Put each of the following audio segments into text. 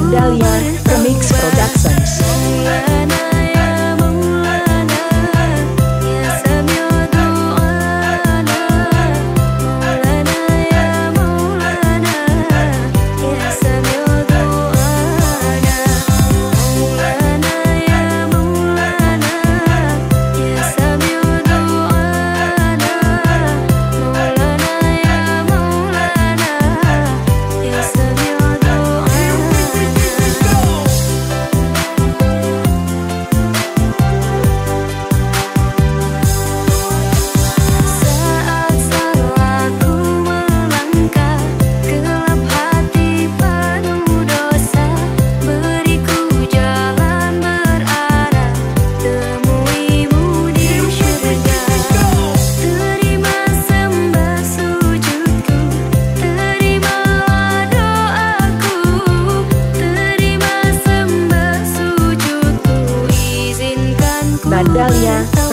Nadalia Remix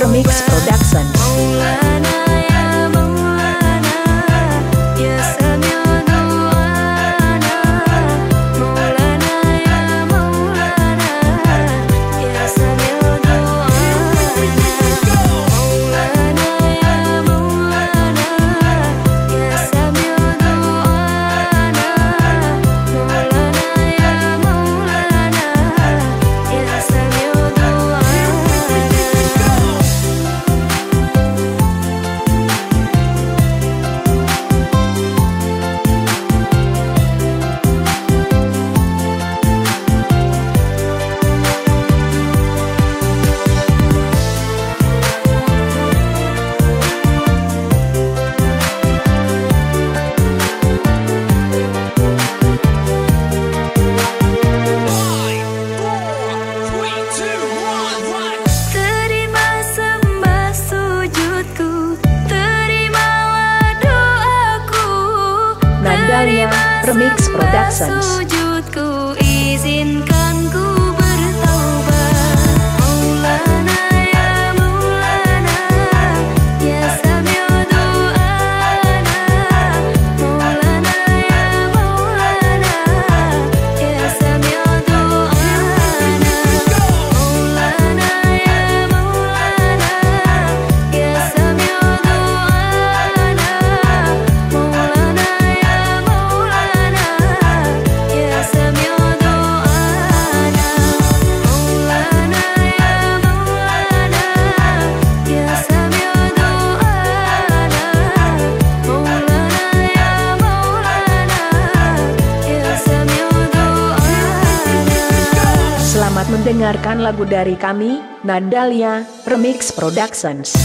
Nadalia Remix Remix Productions. sujudku Mendengarkan lagu dari kami, Nadalia Remix Productions.